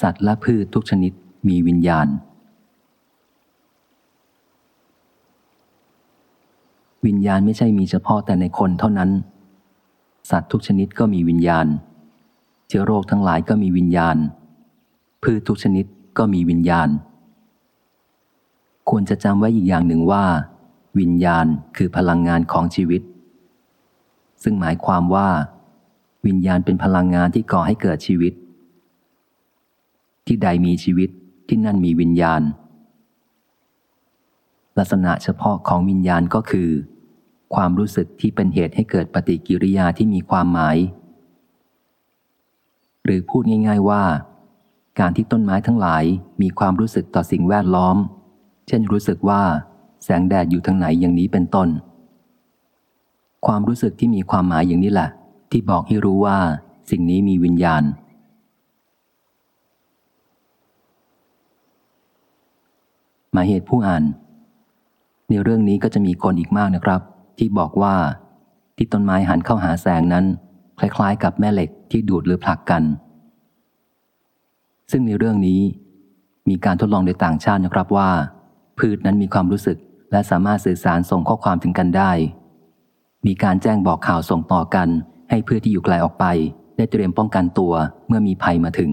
สัตว์และพืชทุกชนิดมีวิญญาณ วิญญาณไม่ใช่มีเฉพาะแต่ในคนเท่านั้น สัตว์ทุกชนิดก็มีวิญญาณ เชื้อโรคทั้งหลายก็มีวิญญาณ พืชทุกชนิดก็มีวิญญาณ ควรจะจำไว้อีกอย่างหนึ่งว่า วิญญาณคือพลังงานของชีวิต ซึ่งหมายความว่า วิญญาณเป็นพลังงานที่ก่อให้เกิดชีวิต ที่ใดมีชีวิตที่นั่นมีวิญญาณ ลักษณะเฉพาะของวิญญาณก็คือ ความรู้สึกที่เป็นเหตุให้เกิดปฏิกิริยาที่มีความหมาย หรือพูดง่าย ๆว่า การที่ต้นไม้ทั้งหลายมีความรู้สึกต่อสิ่งแวดล้อม เช่นรู้สึกว่า แสงแดดอยู่ทางไหนอย่างนี้เป็นต้น ความรู้สึกที่มีความหมายอย่างนี้แหละ ที่บอกให้รู้ว่าสิ่งนี้มีวิญญาณ หมายเหตุผู้อ่าน ในเรื่องนี้ก็จะมีคนอีกมากนะครับ ที่บอกว่าที่ต้นไม้หันเข้าหาแสงนั้น คล้ายๆ กับแม่เหล็กที่ดูดหรือผลักกัน ซึ่งในเรื่องนี้มีการทดลองโดยต่างชาตินะครับว่า พืชนั้นมีความรู้สึกและสามารถสื่อสารส่งข้อความถึงกันได้ มีการแจ้งบอกข่าวส่งต่อกัน ให้พืชที่อยู่ไกลออกไป ได้เตรียมป้องกันตัวเมื่อมีภัยมาถึง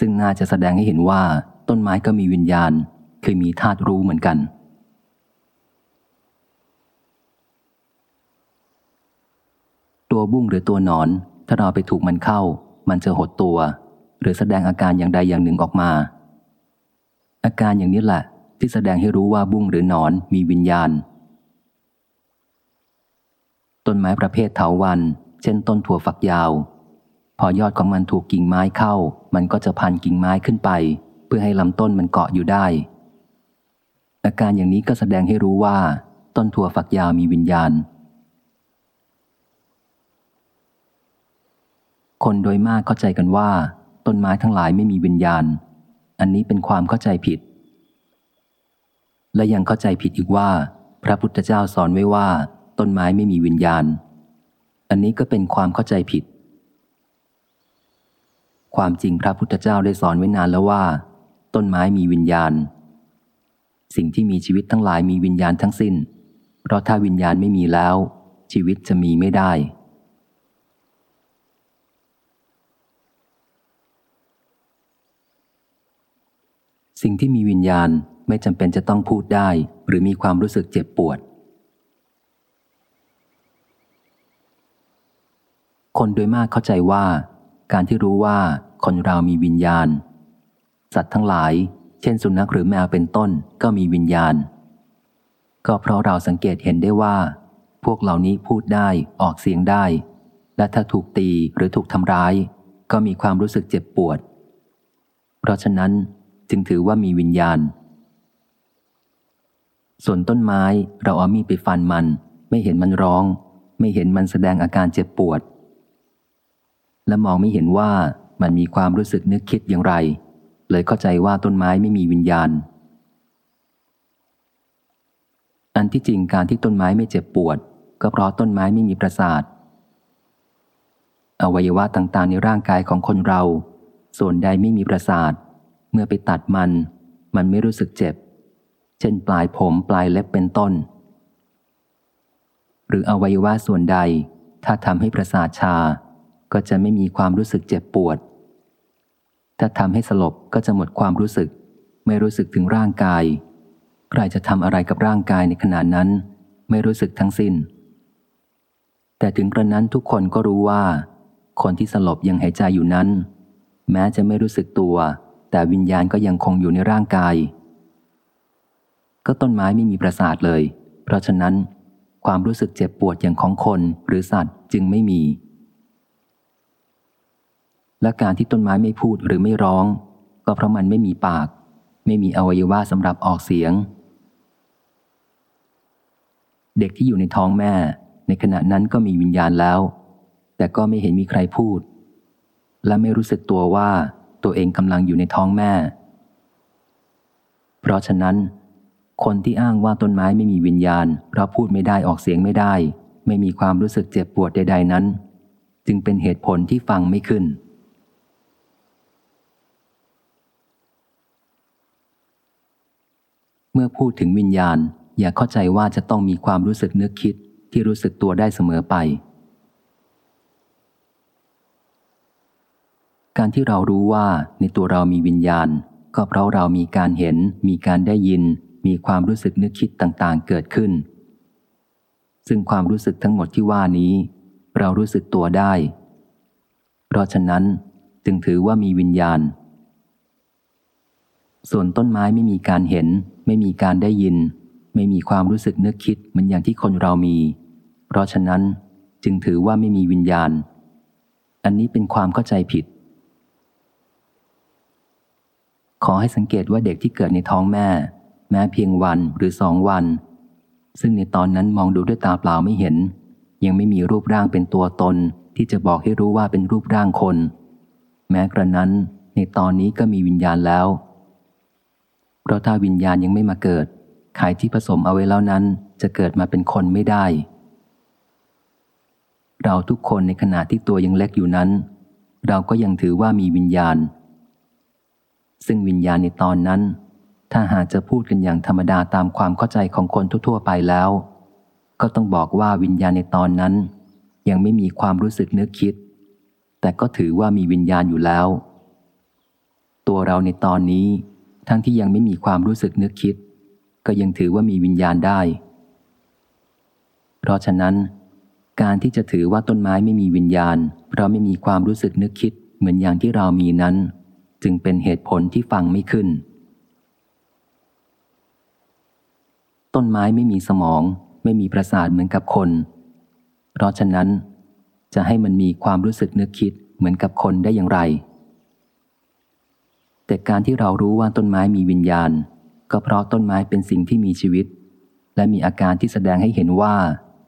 ซึ่งน่าจะแสดงให้เห็นว่าต้นไม้ก็มีวิญญาณ คยมีธาตุรู้เหมือนกัน ตัวบุ้งหรือตัวนอน ถ้าเราไปถูกมันเข้า มันจะหดตัว หรือแสดงอาการอย่างใดอย่างหนึ่งออกมา อาการอย่างนี้แหละ ที่แสดงให้รู้ว่าบุ้งหรือนอนมีวิญญาณ ต้นไม้ประเภทเถาวัน เช่นต้นถั่วฝักยาว พอยอดของมันถูกกิ่งไม้เข้า มันก็จะพันกิ่งไม้ขึ้นไปเพื่อให้ลำต้นมันเกาะอยู่ได้ อาการอย่างนี้ก็แสดงให้รู้ว่า ต้นถั่วฝักยาวมีวิญญาณ คนโดยมากเข้าใจกันว่า ต้นไม้ทั้งหลายไม่มีวิญญาณ อันนี้เป็นความเข้าใจผิด และยังเข้าใจผิดอีกว่า พระพุทธเจ้าสอนไว้ว่า ต้นไม้ไม่มีวิญญาณ อันนี้ก็เป็นความเข้าใจผิด ความจริงพระพุทธเจ้าได้สอนไว้นานแล้วว่า ต้นไม้มีวิญญาณ สิ่งที่มีชีวิตทั้งหลายมีวิญญาณทั้งสิ้น เพราะถ้าวิญญาณไม่มีแล้ว ชีวิตจะมีไม่ได้ สิ่งที่มีวิญญาณไม่จำเป็นจะต้องพูดได้ หรือมีความรู้สึกเจ็บปวด คนโดยมากเข้าใจว่า การที่รู้ว่าคนเรามีวิญญาณ สัตว์ทั้งหลาย เช่นสุนัขหรือแมวเป็นต้นก็มีวิญญาณ ก็เพราะเราสังเกตเห็นได้ว่า พวกเหล่านี้พูดได้ออกเสียงได้ และถ้าถูกตีหรือถูกทำร้าย ก็มีความรู้สึกเจ็บปวด เพราะฉะนั้นจึงถือว่ามีวิญญาณ ส่วนต้นไม้เราเอามีดไปฟันมัน ไม่เห็นมันร้อง ไม่เห็นมันแสดงอาการเจ็บปวด และมองไม่เห็นว่ามันมีความรู้สึกนึกคิดอย่างไร เลยเข้าใจว่าต้นไม้ไม่มีวิญญาณ อันที่จริงการที่ต้นไม้ไม่เจ็บปวด ก็เพราะต้นไม้ไม่มีประสาท อวัยวะต่างๆ ในร่างกายของคนเรา ส่วนใดไม่มีประสาท เมื่อไปตัดมัน มันไม่รู้สึกเจ็บ เช่นปลายผมปลายเล็บเป็นต้น หรืออวัยวะส่วนใด ถ้าทำให้ประสาทชา ก็จะไม่มีความรู้สึกเจ็บปวด ถ้าทำให้สลบก็จะหมดความรู้สึก ไม่รู้สึกถึงร่างกาย ใครจะทำอะไรกับร่างกายในขณะนั้น ไม่รู้สึกทั้งสิน้น แต่ถึงกระนั้นทุกคนก็รู้ว่า คนที่สลบยังหายใจอยู่นั้น แม้จะไม่รู้สึกตัว แต่วิญญาณก็ยังคงอยู่ในร่างกาย ก็ต้นไม้ไม่มีประสาทเลย เพราะฉะนั้น ความรู้สึกเจ็บปวดอย่างของคนหรือสัตว์จึงไม่มี และการที่ต้นไม้ไม่พูดหรือไม่ร้อง ก็เพราะมันไม่มีปาก ไม่มีอวัยวะสำหรับออกเสียง เด็กที่อยู่ในท้องแม่ ในขณะนั้นก็มีวิญญาณแล้ว แต่ก็ไม่เห็นมีใครพูด และไม่รู้สึกตัวว่าตัวเองกำลังอยู่ในท้องแม่ เพราะฉะนั้น คนที่อ้างว่าต้นไม้ไม่มีวิญญาณ เพราะพูดไม่ได้ออกเสียงไม่ได้ ไม่มีความรู้สึกเจ็บปวดใด ๆนั้น จึงเป็นเหตุผลที่ฟังไม่ขึ้น มื่อพูดถึงวิญญาณ อย่าเข้าใจว่าจะต้องมีความรู้สึกนึกคิดที่รู้สึกตัวได้เสมอไป การที่เรารู้ว่าในตัวเรามีวิญญาณ ก็เพราะเรามีการเห็น มีการได้ยิน มีความรู้สึกนึกคิดต่างๆ เกิดขึ้น ซึ่งความรู้สึกทั้งหมดที่ว่านี้ เรารู้สึกตัวได้ เพราะฉะนั้นจึงถือว่ามีวิญญาณ ส่วนต้นไม้ไม่มีการเห็น ไม่มีการได้ยิน ไม่มีความรู้สึกนึกคิดเหมือนอย่างที่คนเรามี เพราะฉะนั้นจึงถือว่าไม่มีวิญญาณ อันนี้เป็นความเข้าใจผิด ขอให้สังเกตว่าเด็กที่เกิดในท้องแม่ แม้เพียงวันหรือสองวัน ซึ่งในตอนนั้นมองดูด้วยตาเปล่าไม่เห็น ยังไม่มีรูปร่างเป็นตัวตนที่จะบอกให้รู้ว่าเป็นรูปร่างคน แม้กระนั้นในตอนนี้ก็มีวิญญาณแล้ว ราะถ้าวิญญาณยังไม่มาเกิด ไข่ที่ผสมเอาไว้แล้วนั้น จะเกิดมาเป็นคนไม่ได้ เราทุกคนในขณะที่ตัวยังเล็กอยู่นั้น เราก็ยังถือว่ามีวิญญาณ ซึ่งวิญญาณในตอนนั้น ถ้าหากจะพูดกันอย่างธรรมดาตามความเข้าใจของคนทั่วๆไปแล้ว ก็ต้องบอกว่าวิญญาณในตอนนั้น ยังไม่มีความรู้สึกนึกคิด แต่ก็ถือว่ามีวิญญาณอยู่แล้ว ตัวเราในตอนนี้ ทั้งที่ยังไม่มีความรู้สึกนึกคิด ก็ยังถือว่ามีวิญญาณได้ เพราะฉะนั้น การที่จะถือว่าต้นไม้ไม่มีวิญญาณ เพราะไม่มีความรู้สึกนึกคิดเหมือนอย่างที่เรามีนั้น จึงเป็นเหตุผลที่ฟังไม่ขึ้น ต้นไม้ไม่มีสมอง ไม่มีประสาทเหมือนกับคน เพราะฉะนั้น จะให้มันมีความรู้สึกนึกคิดเหมือนกับคนได้อย่างไร แต่การที่เรารู้ว่าต้นไม้มีวิญญาณ ก็เพราะต้นไม้เป็นสิ่งที่มีชีวิต และมีอาการที่แสดงให้เห็นว่า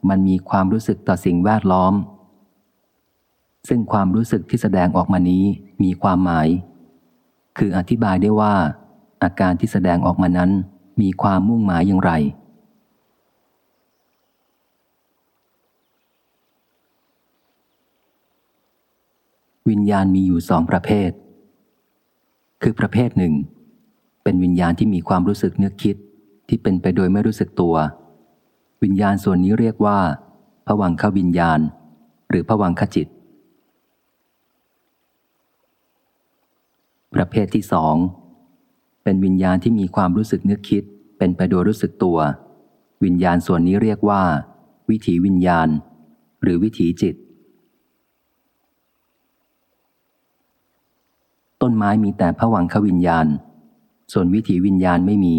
มันมีความรู้สึกต่อสิ่งแวดล้อม ซึ่งความรู้สึกที่แสดงออกมานี้มีความหมาย คืออธิบายได้ว่า อาการที่แสดงออกมานั้นมีความมุ่งหมายอย่างไรวิญญาณมีอยู่สองประเภท คือประเภทหนึ่ง เป็นวิญญาณที่มีความรู้สึกนึกคิดที่เป็นไปโดยไม่รู้สึกตัว วิญญาณส่วนนี้เรียกว่าผวังขวิญญาณ หรือผวังขจิต ประเภทที่สองเป็นวิญญาณที่มีความรู้สึกนึกคิด เป็นไปโดยรู้สึกตัว วิญญาณส่วนนี้เรียกว่า วิถีวิญญาณ หรือวิถีจิต ต้นไม้มีแต่ผวังขวิญญาณ ส่วนวิถีวิญญาณไม่มี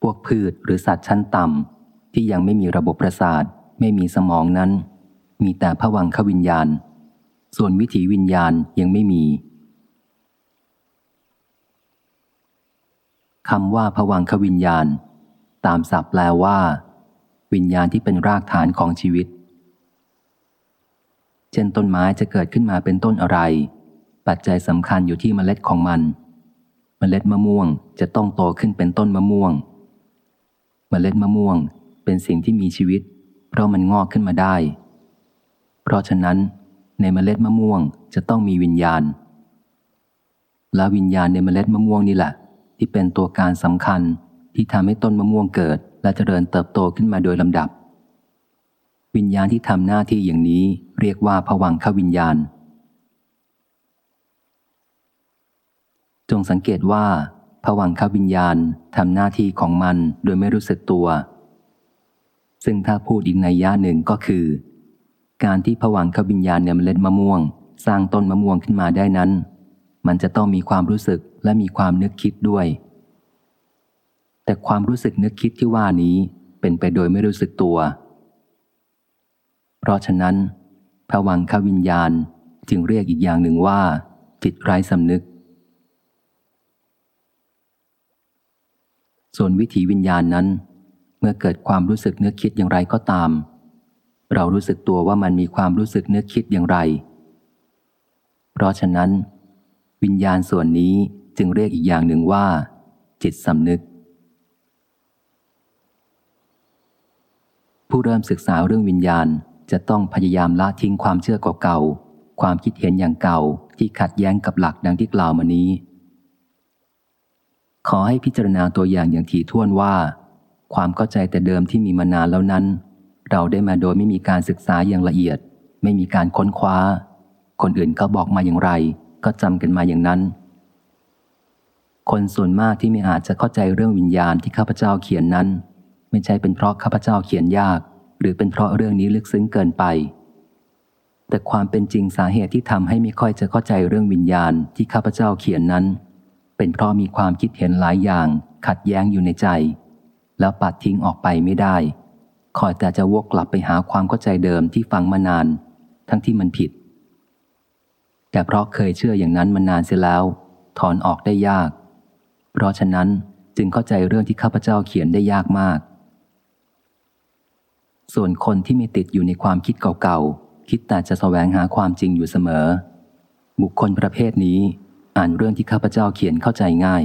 พวกพืชหรือสัตว์ชั้นต่ำที่ยังไม่มีระบบประสาทไม่มีสมองนั้น มีแต่ผวังขวิญญาณ ส่วนวิถีวิญญาณยังไม่มีคำว่าผวังขวิญญาณ ตามศัพท์แปลว่า วิญญาณที่เป็นรากฐานของชีวิต เช่นต้นไม้จะเกิดขึ้นมาเป็นต้นอะไร ปัจจัยสำคัญอยู่ที่เมล็ดของมัน เมล็ดมะม่วงจะต้องโตขึ้นเป็นต้นมะม่วง เมล็ดมะม่วงเป็นสิ่งที่มีชีวิต เพราะมันงอกขึ้นมาได้ เพราะฉะนั้น ในเมล็ดมะม่วงจะต้องมีวิญญาณ และวิญญาณในเมล็ดมะม่วงนี่แหละ ที่เป็นตัวการสำคัญที่ทำให้ต้นมะม่วงเกิด และเจริญเติบโตขึ้นมาโดยลำดับ วิญญาณที่ทำหน้าที่อย่างนี้ เรียกว่าผวังขวิญญาณ จงสังเกตว่าผวังขวิญญาณทำหน้าที่ของมันโดยไม่รู้สึกตัว ซึ่งถ้าพูดอีกในย่าหนึ่งก็คือ การที่ผวังขวิญญาณเนี่ยมเล็ดมะม่วง สร้างต้นมะม่วงขึ้นมาได้นั้น มันจะต้องมีความรู้สึกและมีความนึกคิดด้วย แต่ความรู้สึกนึกคิดที่ว่านี้เป็นไปโดยไม่รู้สึกตัว เพราะฉะนั้น วังขวิญญาณ จึงเรียกอีกอย่างหนึ่งว่า จิตไร้สำนึก ส่วนวิถีวิญญาณนั้น เมื่อเกิดความรู้สึกนึกคิดอย่างไรก็ตาม เรารู้สึกตัวว่ามันมีความรู้สึกนึกคิดอย่างไร เพราะฉะนั้น วิญญาณส่วนนี้จึงเรียกอีกอย่างหนึ่งว่า จิตสำนึกผู้เริ่มศึกษาเรื่องวิญญาณ จะต้องพยายามละทิ้งความเชื่อเก่าๆความคิดเห็นอย่างเก่าที่ขัดแย้งกับหลักดังที่กล่าวมานี้ ขอให้พิจารณาตัวอย่างอย่างถี่ถ้วนว่า ความเข้าใจแต่เดิมที่มีมานานแล้วนั้น เราได้มาโดยไม่มีการศึกษาอย่างละเอียด ไม่มีการค้นคว้า คนอื่นเขาบอกมาอย่างไร ก็จำกันมาอย่างนั้น คนส่วนมากที่ไม่อาจจะเข้าใจเรื่องวิญญาณที่ข้าพเจ้าเขียนนั้น ไม่ใช่เป็นเพราะข้าพเจ้าเขียนยาก หรือเป็นเพราะเรื่องนี้ลึกซึ้งเกินไป แต่ความเป็นจริงสาเหตุที่ทำให้ไม่ค่อยจะเข้าใจเรื่องวิญญาณที่ข้าพเจ้าเขียนนั้น เป็นเพราะมีความคิดเห็นหลายอย่าง ขัดแย้งอยู่ในใจ แล้วปัดทิ้งออกไปไม่ได้ คอยแต่จะวกกลับไปหาความเข้าใจเดิมที่ฟังมานาน ทั้งที่มันผิด แต่เพราะเคยเชื่ออย่างนั้นมานานเสียแล้ว ถอนออกได้ยาก เพราะฉะนั้นจึงเข้าใจเรื่องที่ข้าพเจ้าเขียนได้ยากมาก ส่วนคนที่มีติดอยู่ในความคิดเก่าๆ คิดแต่จะแสวงหาความจริงอยู่เสมอ บุคคลประเภทนี้ อ่านเรื่องที่ข้าพเจ้าเขียนเข้าใจง่าย